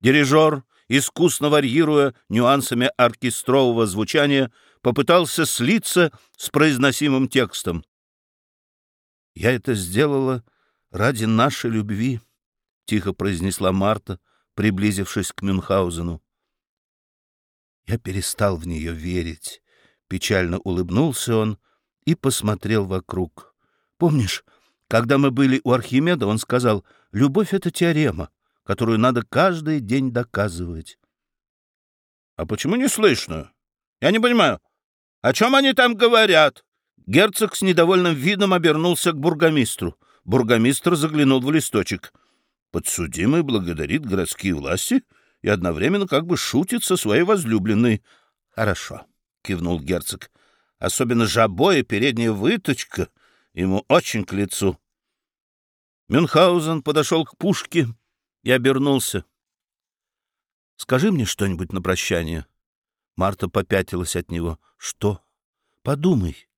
Дирижер, искусно варьируя нюансами оркестрового звучания, попытался слиться с произносимым текстом. «Я это сделала ради нашей любви», — тихо произнесла Марта, приблизившись к Мюнхгаузену. Я перестал в нее верить. Печально улыбнулся он и посмотрел вокруг. Помнишь, когда мы были у Архимеда, он сказал, «Любовь — это теорема, которую надо каждый день доказывать». «А почему не слышно? Я не понимаю, о чем они там говорят?» Герцог с недовольным видом обернулся к бургомистру. Бургомистр заглянул в листочек. Подсудимый благодарит городские власти и одновременно как бы шутит со своей возлюбленной. — Хорошо, — кивнул герцог. — Особенно жабо и передняя выточка ему очень к лицу. Мюнхгаузен подошел к пушке и обернулся. — Скажи мне что-нибудь на прощание. Марта попятилась от него. — Что? Подумай.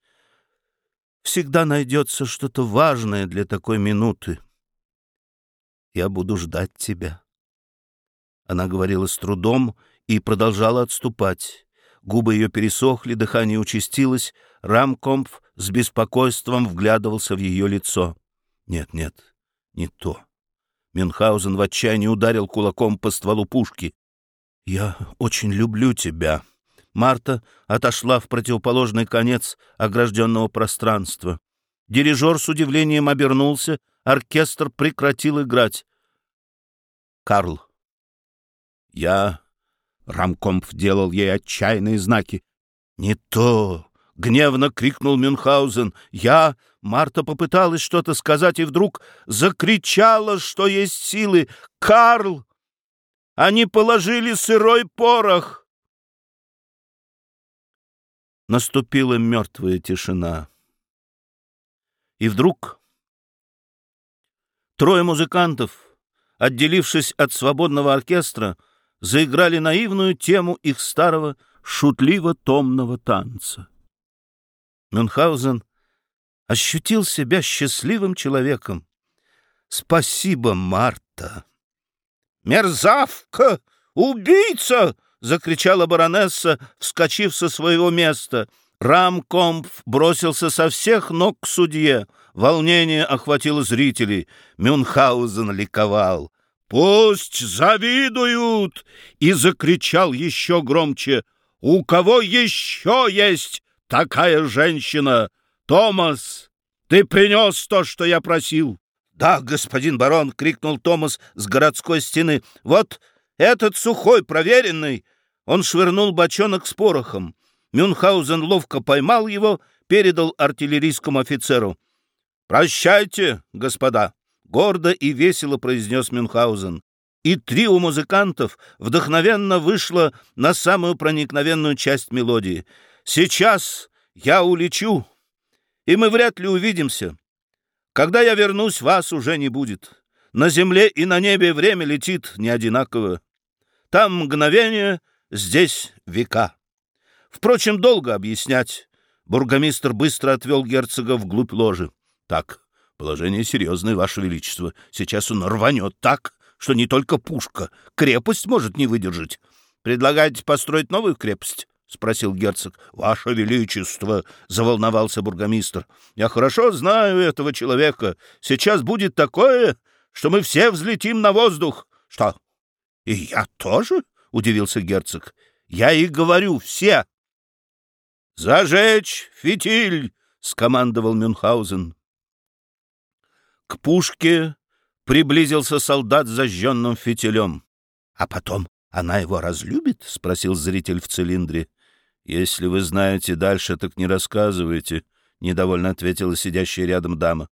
Всегда найдется что-то важное для такой минуты. Я буду ждать тебя. Она говорила с трудом и продолжала отступать. Губы ее пересохли, дыхание участилось. Рамкомф с беспокойством вглядывался в ее лицо. Нет, нет, не то. Мюнхгаузен в отчаянии ударил кулаком по стволу пушки. «Я очень люблю тебя», Марта отошла в противоположный конец огражденного пространства. Дирижер с удивлением обернулся, оркестр прекратил играть. «Карл». «Я...» — Рамкомф делал ей отчаянные знаки. «Не то!» — гневно крикнул Мюнхгаузен. «Я...» — Марта попыталась что-то сказать и вдруг закричала, что есть силы. «Карл! Они положили сырой порох!» Наступила мертвая тишина. И вдруг трое музыкантов, отделившись от свободного оркестра, заиграли наивную тему их старого шутливо-томного танца. Мюнхгаузен ощутил себя счастливым человеком. «Спасибо, Марта!» «Мерзавка! Убийца!» — закричала баронесса, вскочив со своего места. Рамкомф бросился со всех ног к судье. Волнение охватило зрителей. Мюнхгаузен ликовал. «Пусть завидуют!» И закричал еще громче. «У кого еще есть такая женщина? Томас, ты принес то, что я просил!» «Да, господин барон!» — крикнул Томас с городской стены. «Вот этот сухой, проверенный!» Он швырнул бочонок с порохом. Мюнхгаузен ловко поймал его, передал артиллерийскому офицеру. «Прощайте, господа!» — гордо и весело произнес Мюнхгаузен. И трио музыкантов вдохновенно вышло на самую проникновенную часть мелодии. «Сейчас я улечу, и мы вряд ли увидимся. Когда я вернусь, вас уже не будет. На земле и на небе время летит не одинаково. Там мгновение, здесь века. Впрочем, долго объяснять. Бургомистр быстро отвел герцога вглубь ложи. Так, положение серьезное, Ваше Величество. Сейчас он рванет так, что не только пушка, крепость может не выдержать. Предлагаете построить новую крепость? — спросил герцог. — Ваше Величество! — заволновался бургомистр. — Я хорошо знаю этого человека. Сейчас будет такое, что мы все взлетим на воздух. — Что, и я тоже? — удивился герцог. — Я и говорю, все. — Зажечь фитиль! — скомандовал Мюнхгаузен. К пушке приблизился солдат с зажженным фитилем. — А потом она его разлюбит? — спросил зритель в цилиндре. — Если вы знаете дальше, так не рассказывайте, — недовольно ответила сидящая рядом дама.